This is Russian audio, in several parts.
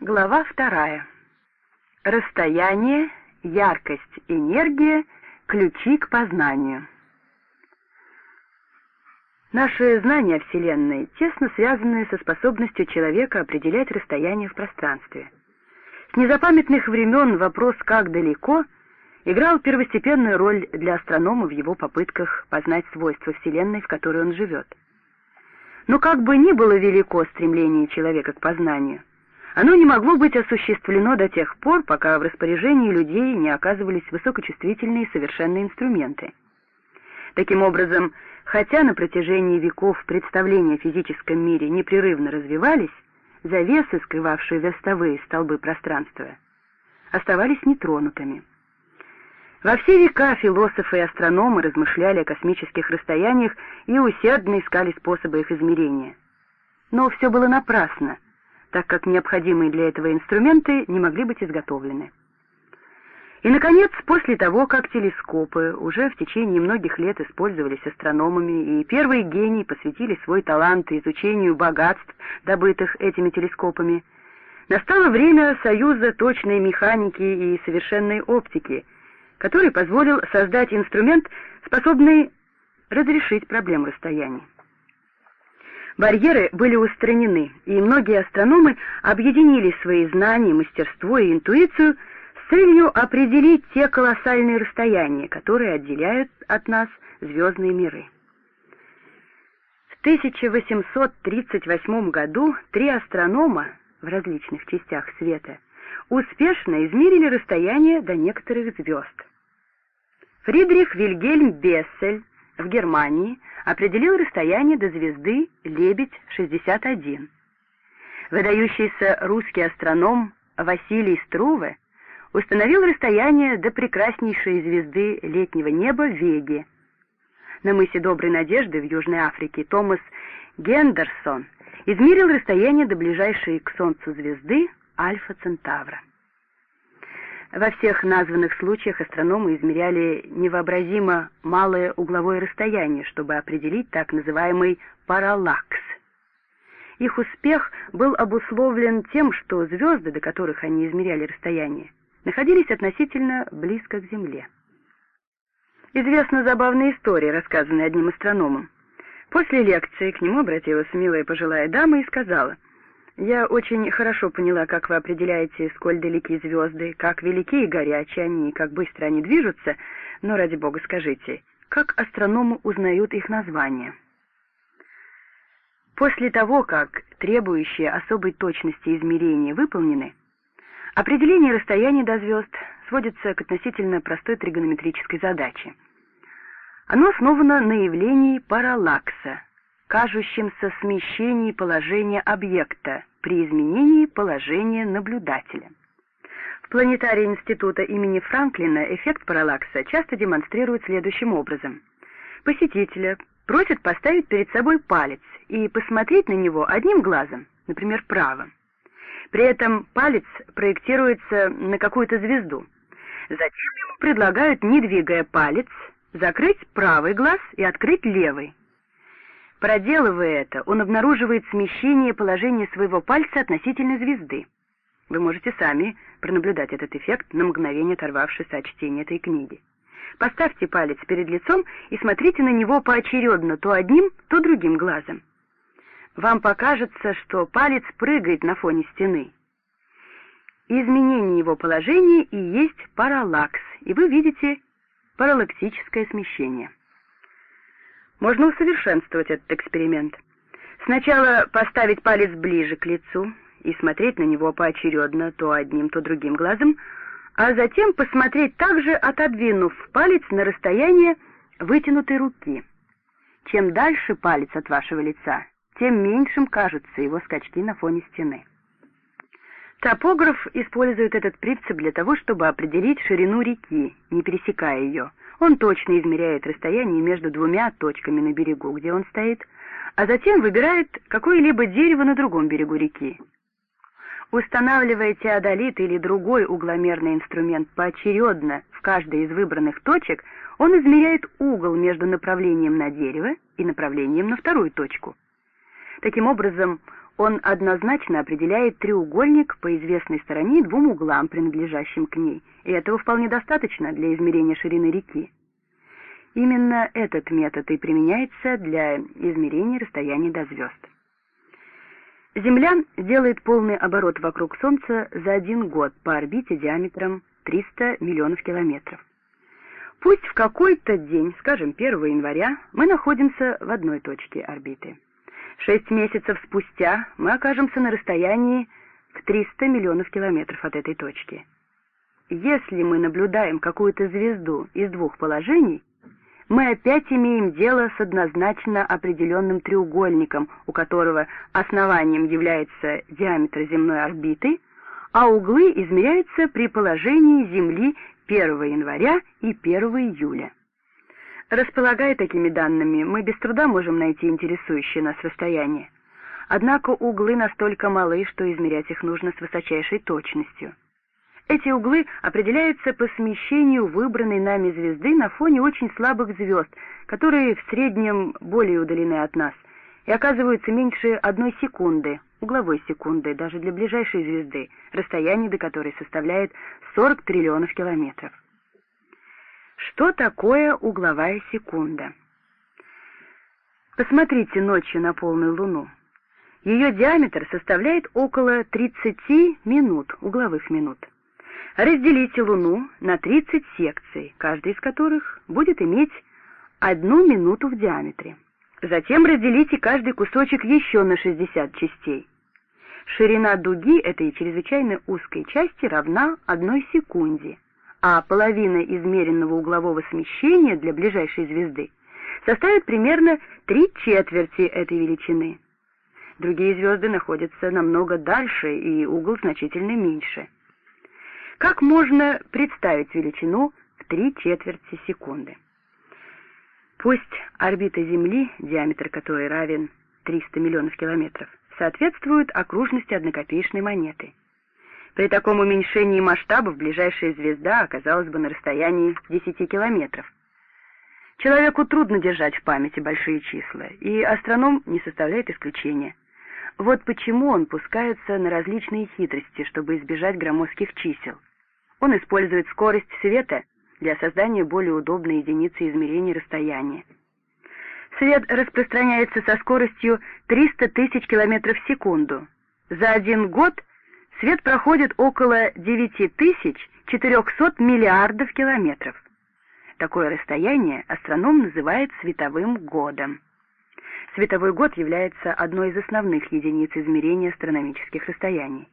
Глава вторая. Расстояние, яркость, энергия — ключи к познанию. Наши знания о Вселенной тесно связаны со способностью человека определять расстояние в пространстве. С незапамятных времен вопрос «как далеко» играл первостепенную роль для астронома в его попытках познать свойства Вселенной, в которой он живет. Но как бы ни было велико стремление человека к познанию, оно не могло быть осуществлено до тех пор, пока в распоряжении людей не оказывались высокочувствительные совершенные инструменты. Таким образом, хотя на протяжении веков представления о физическом мире непрерывно развивались, завесы, скрывавшие верстовые столбы пространства, оставались нетронутыми. Во все века философы и астрономы размышляли о космических расстояниях и усердно искали способы их измерения. Но все было напрасно — так как необходимые для этого инструменты не могли быть изготовлены. И, наконец, после того, как телескопы уже в течение многих лет использовались астрономами, и первые гении посвятили свой талант изучению богатств, добытых этими телескопами, настало время союза точной механики и совершенной оптики, который позволил создать инструмент, способный разрешить проблему расстояний. Барьеры были устранены, и многие астрономы объединили свои знания, мастерство и интуицию с целью определить те колоссальные расстояния, которые отделяют от нас звездные миры. В 1838 году три астронома в различных частях света успешно измерили расстояние до некоторых звезд. Фридрих Вильгельм Бессель в Германии определил расстояние до звезды Лебедь-61. Выдающийся русский астроном Василий Струве установил расстояние до прекраснейшей звезды летнего неба Веги. На мысе Доброй Надежды в Южной Африке Томас Гендерсон измерил расстояние до ближайшей к Солнцу звезды Альфа Центавра. Во всех названных случаях астрономы измеряли невообразимо малое угловое расстояние, чтобы определить так называемый параллакс. Их успех был обусловлен тем, что звезды, до которых они измеряли расстояние, находились относительно близко к Земле. Известна забавная история, рассказанная одним астрономом. После лекции к нему обратилась милая пожилая дама и сказала — я очень хорошо поняла, как вы определяете, сколь далеки звезды, как велики и горячие они, и как быстро они движутся, но, ради бога, скажите, как астрономы узнают их названия? После того, как требующие особой точности измерения выполнены, определение расстояния до звезд сводится к относительно простой тригонометрической задаче. Оно основано на явлении параллакса, кажущемся смещении положения объекта при изменении положения наблюдателя. В планетарии Института имени Франклина эффект параллакса часто демонстрирует следующим образом. Посетителя просят поставить перед собой палец и посмотреть на него одним глазом, например, правым. При этом палец проектируется на какую-то звезду. Затем ему предлагают, не двигая палец, закрыть правый глаз и открыть левый. Проделывая это, он обнаруживает смещение положения своего пальца относительно звезды. Вы можете сами пронаблюдать этот эффект, на мгновение оторвавшись от чтения этой книги. Поставьте палец перед лицом и смотрите на него поочередно то одним, то другим глазом. Вам покажется, что палец прыгает на фоне стены. Изменение его положения и есть параллакс, и вы видите параллактическое смещение. Можно усовершенствовать этот эксперимент. Сначала поставить палец ближе к лицу и смотреть на него поочередно то одним, то другим глазом, а затем посмотреть также, отодвинув палец на расстояние вытянутой руки. Чем дальше палец от вашего лица, тем меньшим кажутся его скачки на фоне стены. Топограф использует этот принцип для того, чтобы определить ширину реки, не пересекая ее, он точно измеряет расстояние между двумя точками на берегу, где он стоит, а затем выбирает какое-либо дерево на другом берегу реки. Устанавливая теодолит или другой угломерный инструмент поочередно в каждой из выбранных точек, он измеряет угол между направлением на дерево и направлением на вторую точку. Таким образом, он однозначно определяет треугольник по известной стороне и двум углам, принадлежащим к ней, и этого вполне достаточно для измерения ширины реки. Именно этот метод и применяется для измерения расстояния до звезд. Земля делает полный оборот вокруг Солнца за один год по орбите диаметром 300 миллионов километров. Пусть в какой-то день, скажем, 1 января, мы находимся в одной точке орбиты. Шесть месяцев спустя мы окажемся на расстоянии в 300 миллионов километров от этой точки. Если мы наблюдаем какую-то звезду из двух положений, мы опять имеем дело с однозначно определенным треугольником, у которого основанием является диаметр земной орбиты, а углы измеряются при положении Земли 1 января и 1 июля. Располагая такими данными, мы без труда можем найти интересующее нас расстояние. Однако углы настолько малы, что измерять их нужно с высочайшей точностью. Эти углы определяются по смещению выбранной нами звезды на фоне очень слабых звезд, которые в среднем более удалены от нас и оказываются меньше одной секунды, угловой секунды, даже для ближайшей звезды, расстояние до которой составляет 40 триллионов километров. Что такое угловая секунда? Посмотрите ночью на полную луну. Ее диаметр составляет около 30 минут, угловых минут. Разделите Луну на 30 секций, каждая из которых будет иметь одну минуту в диаметре. Затем разделите каждый кусочек еще на 60 частей. Ширина дуги этой чрезвычайно узкой части равна одной секунде, а половина измеренного углового смещения для ближайшей звезды составит примерно три четверти этой величины. Другие звезды находятся намного дальше, и угол значительно меньше. Как можно представить величину в три четверти секунды? Пусть орбита Земли, диаметр которой равен 300 миллионов километров, соответствует окружности однокопеечной монеты. При таком уменьшении масштабов ближайшая звезда оказалась бы на расстоянии 10 километров. Человеку трудно держать в памяти большие числа, и астроном не составляет исключения. Вот почему он пускается на различные хитрости, чтобы избежать громоздких чисел. Он использует скорость света для создания более удобной единицы измерения расстояния. Свет распространяется со скоростью 300 тысяч километров в секунду. За один год свет проходит около 9400 миллиардов километров. Такое расстояние астроном называет световым годом. Световой год является одной из основных единиц измерения астрономических расстояний.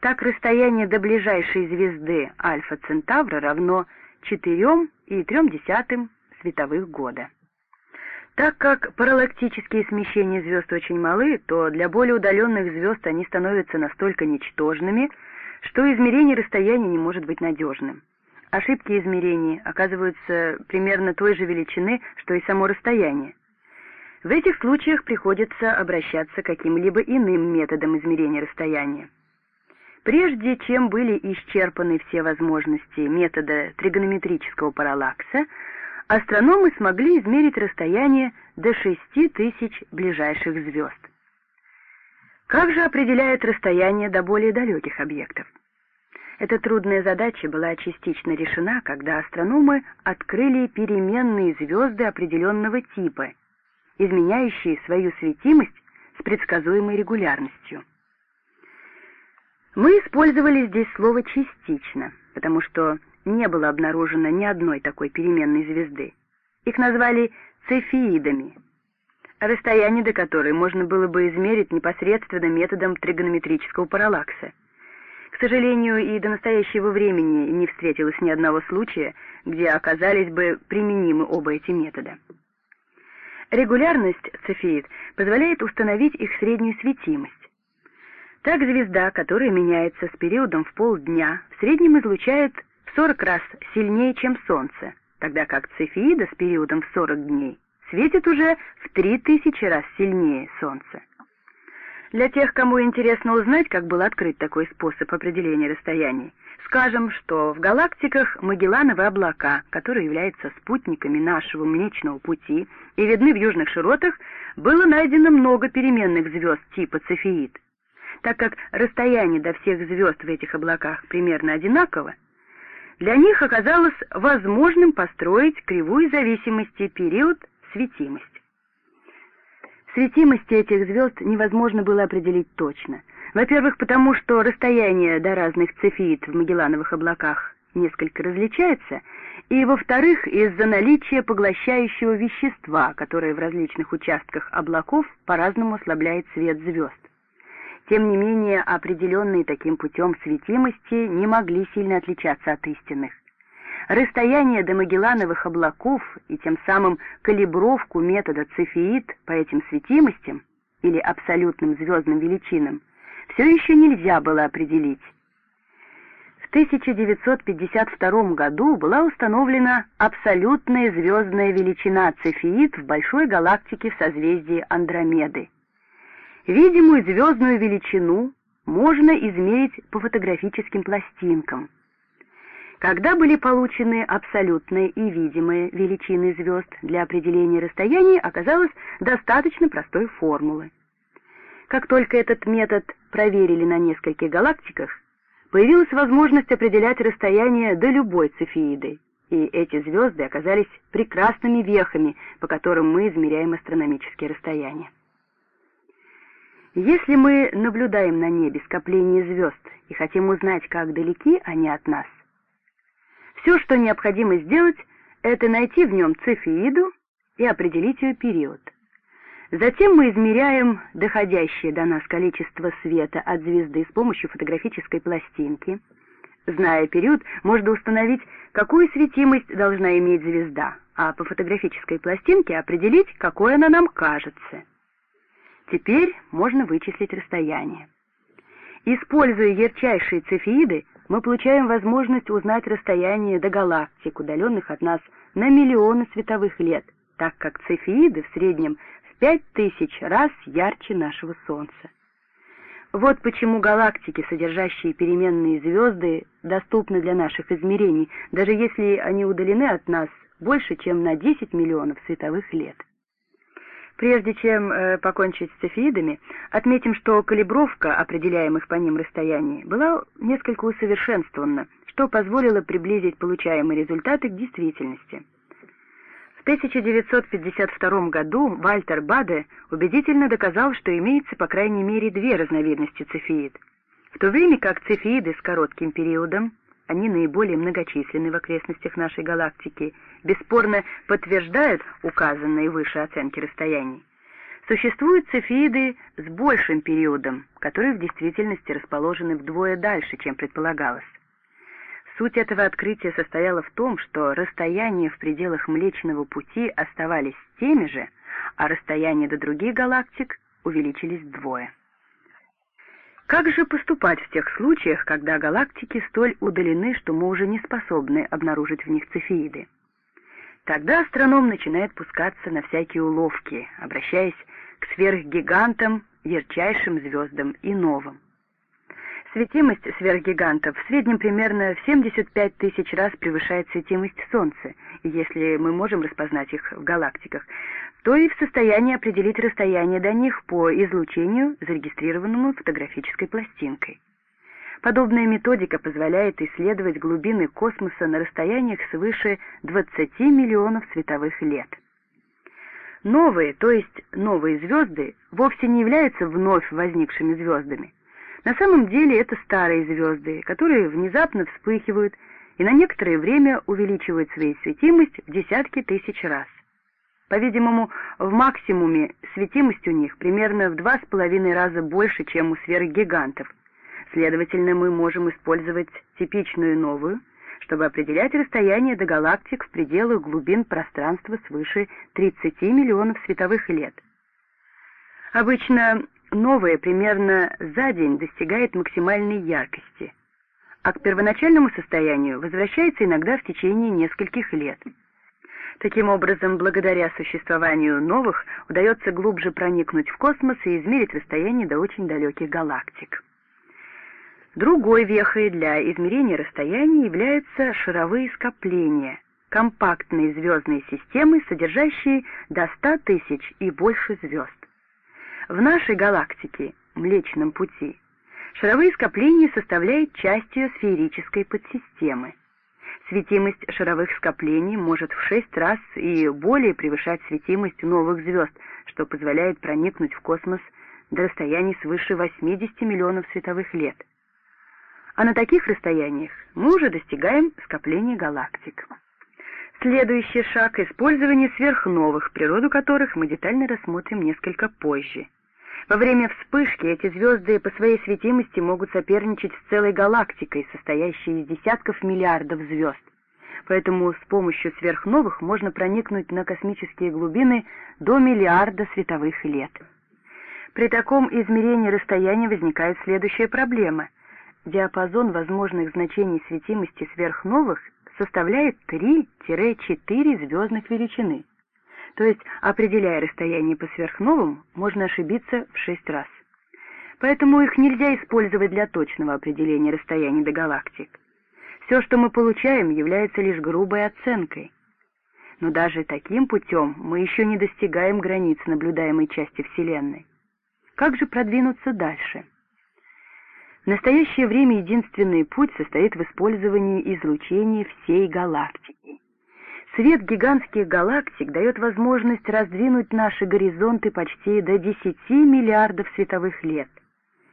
Так расстояние до ближайшей звезды Альфа Центавра равно 4,3 световых года. Так как параллактические смещения звезд очень малы, то для более удаленных звезд они становятся настолько ничтожными, что измерение расстояния не может быть надежным. Ошибки измерений оказываются примерно той же величины, что и само расстояние. В этих случаях приходится обращаться к каким-либо иным методам измерения расстояния. Прежде чем были исчерпаны все возможности метода тригонометрического параллакса, астрономы смогли измерить расстояние до 6 тысяч ближайших звезд. Как же определяют расстояние до более далеких объектов? Эта трудная задача была частично решена, когда астрономы открыли переменные звезды определенного типа, изменяющие свою светимость с предсказуемой регулярностью. Мы использовали здесь слово «частично», потому что не было обнаружено ни одной такой переменной звезды. Их назвали цефеидами, расстояние до которой можно было бы измерить непосредственно методом тригонометрического параллакса. К сожалению, и до настоящего времени не встретилось ни одного случая, где оказались бы применимы оба эти метода. Регулярность цефеид позволяет установить их среднюю светимость. Так звезда, которая меняется с периодом в полдня, в среднем излучает в 40 раз сильнее, чем Солнце, тогда как Цефеида с периодом в 40 дней светит уже в 3000 раз сильнее Солнца. Для тех, кому интересно узнать, как был открыт такой способ определения расстояний, скажем, что в галактиках Магеллановы облака, которые являются спутниками нашего Млечного Пути и видны в южных широтах, было найдено много переменных звезд типа Цефеид. Так как расстояние до всех звезд в этих облаках примерно одинаково, для них оказалось возможным построить кривую зависимости период светимости. Светимости этих звезд невозможно было определить точно. Во-первых, потому что расстояние до разных цефеид в Магеллановых облаках несколько различается, и, во-вторых, из-за наличия поглощающего вещества, которое в различных участках облаков по-разному ослабляет свет звезд. Тем не менее, определенные таким путем светимости не могли сильно отличаться от истинных. Расстояние до Магеллановых облаков и тем самым калибровку метода цефеид по этим светимостям или абсолютным звездным величинам все еще нельзя было определить. В 1952 году была установлена абсолютная звездная величина цефеид в большой галактике в созвездии Андромеды. Видимую звездную величину можно измерить по фотографическим пластинкам. Когда были получены абсолютные и видимые величины звезд для определения расстояний, оказалось достаточно простой формулы. Как только этот метод проверили на нескольких галактиках, появилась возможность определять расстояние до любой цефеиды, и эти звезды оказались прекрасными вехами, по которым мы измеряем астрономические расстояния. Если мы наблюдаем на небе скопление звезд и хотим узнать, как далеки они от нас, все, что необходимо сделать, это найти в нем цефеиду и определить ее период. Затем мы измеряем доходящее до нас количество света от звезды с помощью фотографической пластинки. Зная период, можно установить, какую светимость должна иметь звезда, а по фотографической пластинке определить, какой она нам кажется. Теперь можно вычислить расстояние. Используя ярчайшие цефеиды, мы получаем возможность узнать расстояние до галактик, удаленных от нас на миллионы световых лет, так как цефеиды в среднем в пять тысяч раз ярче нашего Солнца. Вот почему галактики, содержащие переменные звезды, доступны для наших измерений, даже если они удалены от нас больше, чем на 10 миллионов световых лет. Прежде чем э, покончить с цефеидами, отметим, что калибровка определяемых по ним расстояний была несколько усовершенствована, что позволило приблизить получаемые результаты к действительности. В 1952 году Вальтер Баде убедительно доказал, что имеется по крайней мере две разновидности цефеид. В то время как цефеиды с коротким периодом они наиболее многочисленны в окрестностях нашей галактики, бесспорно подтверждают указанные выше оценки расстояний. Существуют цефеиды с большим периодом, которые в действительности расположены вдвое дальше, чем предполагалось. Суть этого открытия состояла в том, что расстояния в пределах Млечного Пути оставались теми же, а расстояния до других галактик увеличились вдвое. Как же поступать в тех случаях, когда галактики столь удалены, что мы уже не способны обнаружить в них цефеиды? Тогда астроном начинает пускаться на всякие уловки, обращаясь к сверхгигантам, ярчайшим звездам и новым. Светимость сверхгигантов в среднем примерно в 75 тысяч раз превышает светимость Солнца, если мы можем распознать их в галактиках, то и в состоянии определить расстояние до них по излучению, зарегистрированному фотографической пластинкой. Подобная методика позволяет исследовать глубины космоса на расстояниях свыше 20 миллионов световых лет. Новые, то есть новые звезды, вовсе не являются вновь возникшими звездами. На самом деле это старые звезды, которые внезапно вспыхивают и на некоторое время увеличивают свою светимость в десятки тысяч раз. По-видимому, в максимуме светимость у них примерно в два с половиной раза больше, чем у сверхгигантов. Следовательно, мы можем использовать типичную новую, чтобы определять расстояние до галактик в пределах глубин пространства свыше 30 миллионов световых лет. Обычно новая примерно за день достигает максимальной яркости, а к первоначальному состоянию возвращается иногда в течение нескольких лет. Таким образом, благодаря существованию новых, удается глубже проникнуть в космос и измерить расстояние до очень далеких галактик. Другой вехой для измерения расстояний являются шаровые скопления, компактные звездные системы, содержащие до 100 тысяч и больше звезд. В нашей галактике, Млечном Пути, шаровые скопления составляют часть ее сферической подсистемы. Светимость шаровых скоплений может в шесть раз и более превышать светимость новых звезд, что позволяет проникнуть в космос до расстояний свыше 80 миллионов световых лет. А на таких расстояниях мы уже достигаем скопления галактик. Следующий шаг — использование сверхновых, природу которых мы детально рассмотрим несколько позже. Во время вспышки эти звезды по своей светимости могут соперничать с целой галактикой, состоящей из десятков миллиардов звезд. Поэтому с помощью сверхновых можно проникнуть на космические глубины до миллиарда световых лет. При таком измерении расстояния возникает следующая проблема. Диапазон возможных значений светимости сверхновых составляет 3-4 звездных величины. То есть, определяя расстояние по сверхновым, можно ошибиться в 6 раз. Поэтому их нельзя использовать для точного определения расстояния до галактик. Все, что мы получаем, является лишь грубой оценкой. Но даже таким путем мы еще не достигаем границ наблюдаемой части Вселенной. Как же продвинуться дальше? В настоящее время единственный путь состоит в использовании излучения всей галактики. Свет гигантских галактик дает возможность раздвинуть наши горизонты почти до 10 миллиардов световых лет.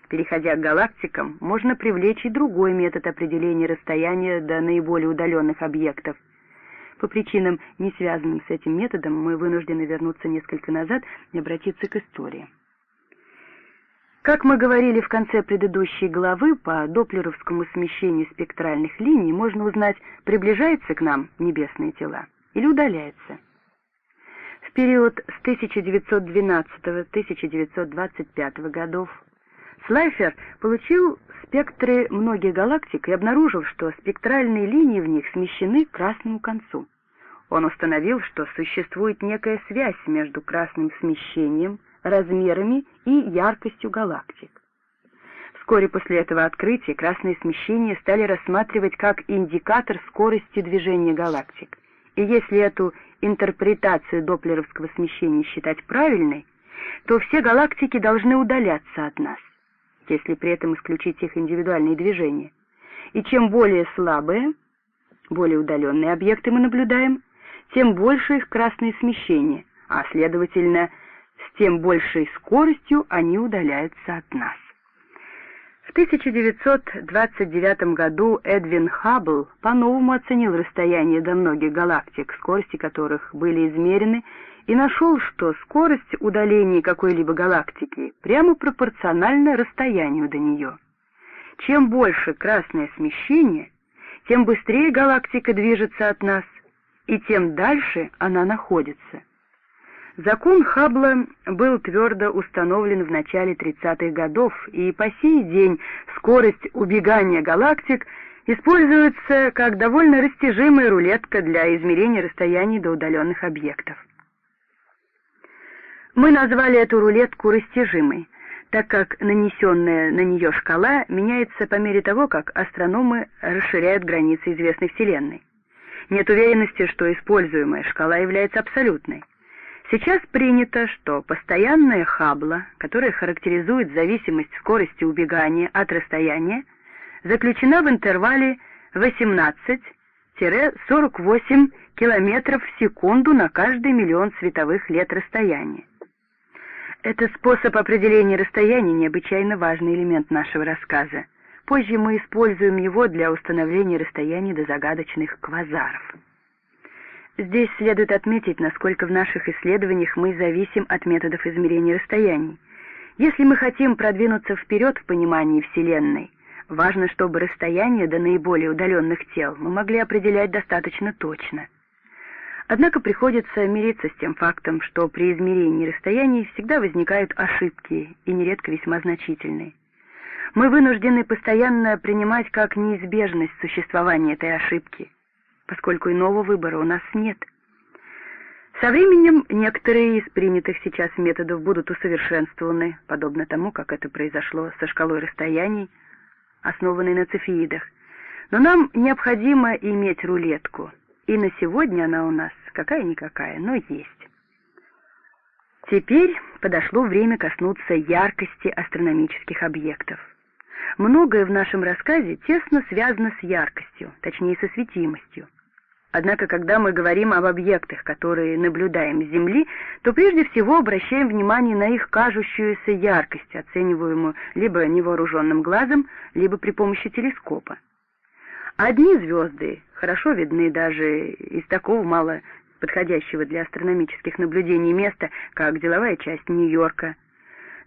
Переходя к галактикам, можно привлечь и другой метод определения расстояния до наиболее удаленных объектов. По причинам, не связанным с этим методом, мы вынуждены вернуться несколько назад и обратиться к истории. Как мы говорили в конце предыдущей главы, по доплеровскому смещению спектральных линий можно узнать, приближаются к нам небесные тела или удаляются. В период с 1912-1925 годов Слайфер получил спектры многих галактик и обнаружил, что спектральные линии в них смещены к красному концу. Он установил, что существует некая связь между красным смещением размерами и яркостью галактик. Вскоре после этого открытия красные смещения стали рассматривать как индикатор скорости движения галактик. И если эту интерпретацию доплеровского смещения считать правильной, то все галактики должны удаляться от нас, если при этом исключить их индивидуальные движения. И чем более слабые, более удаленные объекты мы наблюдаем, тем больше их красные смещения, а, следовательно, с тем большей скоростью они удаляются от нас. В 1929 году Эдвин Хаббл по-новому оценил расстояние до многих галактик, скорости которых были измерены, и нашел, что скорость удаления какой-либо галактики прямо пропорциональна расстоянию до нее. Чем больше красное смещение, тем быстрее галактика движется от нас, и тем дальше она находится. Закон Хаббла был твердо установлен в начале 30-х годов, и по сей день скорость убегания галактик используется как довольно растяжимая рулетка для измерения расстояний до удаленных объектов. Мы назвали эту рулетку растяжимой, так как нанесенная на нее шкала меняется по мере того, как астрономы расширяют границы известной Вселенной. Нет уверенности, что используемая шкала является абсолютной. Сейчас принято, что постоянная хабла, которая характеризует зависимость скорости убегания от расстояния, заключена в интервале 18-48 км в секунду на каждый миллион световых лет расстояния. Этот способ определения расстояния необычайно важный элемент нашего рассказа. Позже мы используем его для установления расстояний до загадочных квазаров. Здесь следует отметить, насколько в наших исследованиях мы зависим от методов измерения расстояний. Если мы хотим продвинуться вперед в понимании Вселенной, важно, чтобы расстояние до наиболее удаленных тел мы могли определять достаточно точно. Однако приходится мириться с тем фактом, что при измерении расстояний всегда возникают ошибки, и нередко весьма значительные. Мы вынуждены постоянно принимать как неизбежность существования этой ошибки – поскольку иного выбора у нас нет. Со временем некоторые из принятых сейчас методов будут усовершенствованы, подобно тому, как это произошло со шкалой расстояний, основанной на цефеидах. Но нам необходимо иметь рулетку, и на сегодня она у нас какая-никакая, но есть. Теперь подошло время коснуться яркости астрономических объектов. Многое в нашем рассказе тесно связано с яркостью, точнее со светимостью. Однако, когда мы говорим об объектах, которые наблюдаем с Земли, то прежде всего обращаем внимание на их кажущуюся яркость, оцениваемую либо невооруженным глазом, либо при помощи телескопа. Одни звезды хорошо видны даже из такого мало подходящего для астрономических наблюдений места, как деловая часть Нью-Йорка.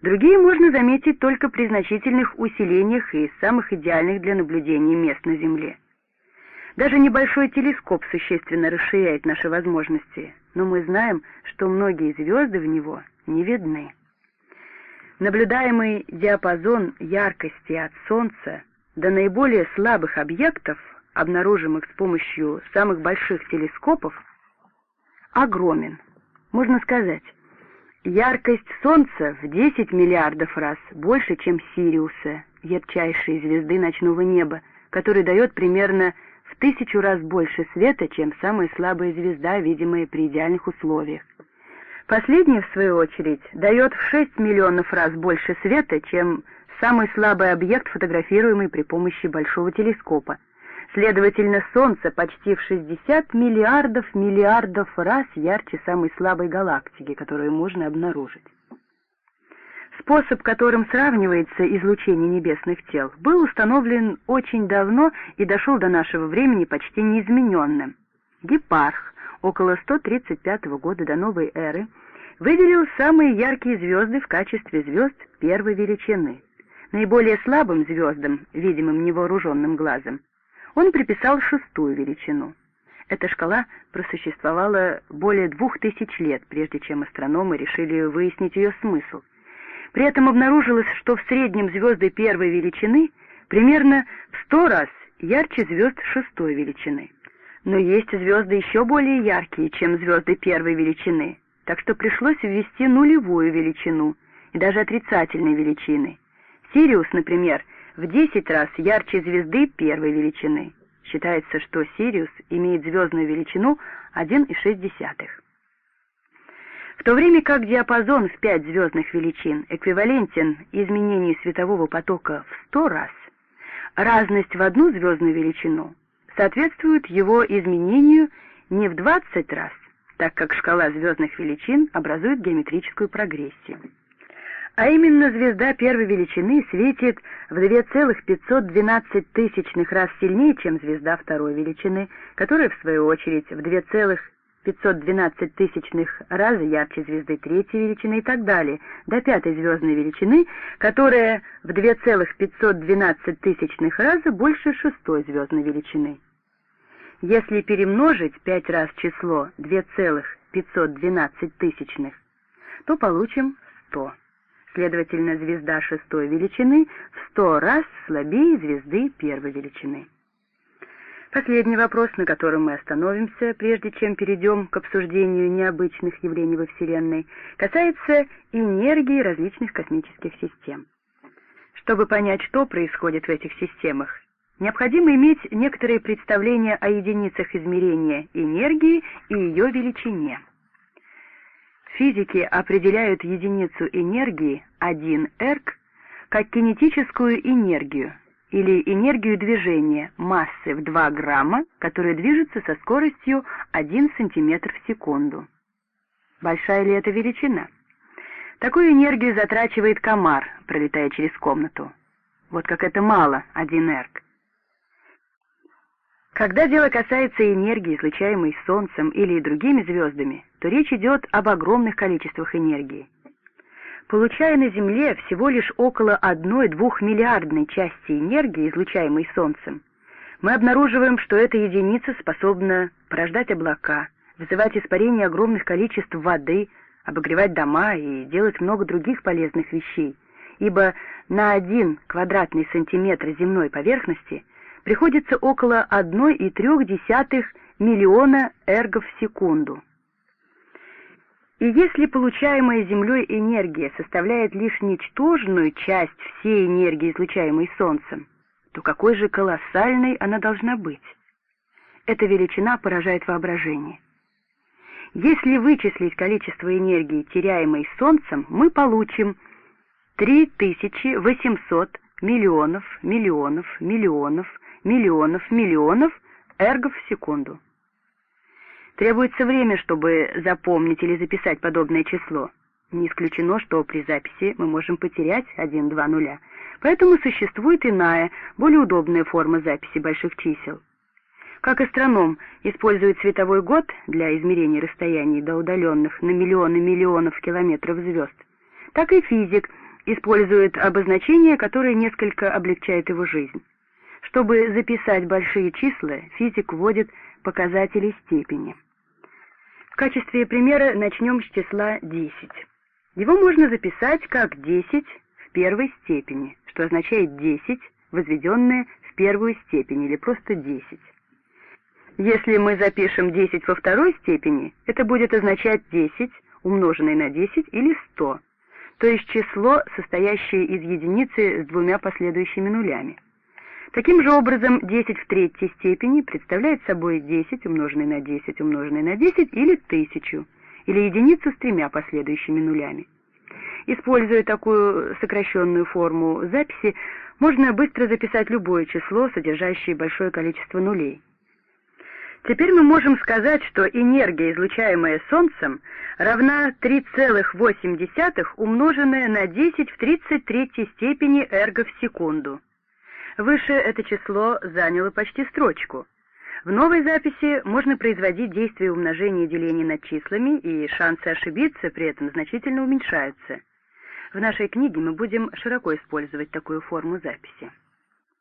Другие можно заметить только при значительных усилениях и самых идеальных для наблюдений мест на Земле. Даже небольшой телескоп существенно расширяет наши возможности, но мы знаем, что многие звезды в него не видны. Наблюдаемый диапазон яркости от Солнца до наиболее слабых объектов, обнаружимых с помощью самых больших телескопов, огромен. Можно сказать, яркость Солнца в 10 миллиардов раз больше, чем Сириуса, ярчайшей звезды ночного неба, который дает примерно в тысячу раз больше света, чем самая слабая звезда, видимая при идеальных условиях. Последняя, в свою очередь, дает в 6 миллионов раз больше света, чем самый слабый объект, фотографируемый при помощи большого телескопа. Следовательно, Солнце почти в 60 миллиардов миллиардов раз ярче самой слабой галактики, которую можно обнаружить. Способ, которым сравнивается излучение небесных тел, был установлен очень давно и дошел до нашего времени почти неизмененным. Гепарх около 135 года до новой эры выделил самые яркие звезды в качестве звезд первой величины. Наиболее слабым звездам, видимым невооруженным глазом, он приписал шестую величину. Эта шкала просуществовала более двух тысяч лет, прежде чем астрономы решили выяснить ее смысл — при этом обнаружилось, что в среднем звезды первой величины примерно в сто раз ярче звезд шестой величины. Но есть звезды еще более яркие, чем звезды первой величины, так что пришлось ввести нулевую величину и даже отрицательные величины. Сириус, например, в 10 раз ярче звезды первой величины. Считается, что Сириус имеет звездную величину 1,6. В то время как диапазон в пять звездных величин эквивалентен изменению светового потока в сто раз, разность в одну звездную величину соответствует его изменению не в 20 раз, так как шкала звездных величин образует геометрическую прогрессию. А именно звезда первой величины светит в 2,512 тысячных раз сильнее, чем звезда второй величины, которая, в свою очередь, в 2,5 512 тысячных раза ярче звезды третьей величины и так далее, до пятой звездной величины, которая в 2,512 тысячных раза больше шестой звездной величины. Если перемножить пять раз число 2,512 тысячных, то получим 100. Следовательно, звезда шестой величины в 100 раз слабее звезды первой величины. Последний вопрос, на котором мы остановимся, прежде чем перейдем к обсуждению необычных явлений во Вселенной, касается энергии различных космических систем. Чтобы понять, что происходит в этих системах, необходимо иметь некоторые представления о единицах измерения энергии и ее величине. Физики определяют единицу энергии 1 эрг как кинетическую энергию, или энергию движения массы в 2 грамма, которая движется со скоростью 1 сантиметр в секунду. Большая ли это величина? Такую энергию затрачивает комар, пролетая через комнату. Вот как это мало, один эрг. Когда дело касается энергии, излучаемой Солнцем или другими звездами, то речь идет об огромных количествах энергии. Получая на Земле всего лишь около 1-2 миллиардной части энергии, излучаемой Солнцем, мы обнаруживаем, что эта единица способна порождать облака, вызывать испарение огромных количеств воды, обогревать дома и делать много других полезных вещей, ибо на один квадратный сантиметр земной поверхности приходится около 1,3 миллиона эргов в секунду. И если получаемая Землей энергия составляет лишь ничтожную часть всей энергии, излучаемой Солнцем, то какой же колоссальной она должна быть? Эта величина поражает воображение. Если вычислить количество энергии, теряемой Солнцем, мы получим 3800 миллионов, миллионов, миллионов, миллионов, миллионов эргов в секунду. Требуется время, чтобы запомнить или записать подобное число. Не исключено, что при записи мы можем потерять 1-2 нуля. Поэтому существует иная, более удобная форма записи больших чисел. Как астроном использует световой год для измерения расстояний до удаленных на миллионы миллионов километров звезд, так и физик использует обозначение, которое несколько облегчает его жизнь. Чтобы записать большие числа, физик вводит показатели степени. В качестве примера начнем с числа 10. Его можно записать как 10 в первой степени, что означает 10, возведенное в первую степень, или просто 10. Если мы запишем 10 во второй степени, это будет означать 10 умноженное на 10 или 100, то есть число, состоящее из единицы с двумя последующими нулями. Таким же образом, 10 в третьей степени представляет собой 10 умноженное на 10 умноженное на 10 или 1000, или единицу с тремя последующими нулями. Используя такую сокращенную форму записи, можно быстро записать любое число, содержащее большое количество нулей. Теперь мы можем сказать, что энергия, излучаемая Солнцем, равна 3,8 умноженная на 10 в 33 степени эрго в секунду. Выше это число заняло почти строчку. В новой записи можно производить действие умножения и деления над числами, и шансы ошибиться при этом значительно уменьшаются. В нашей книге мы будем широко использовать такую форму записи.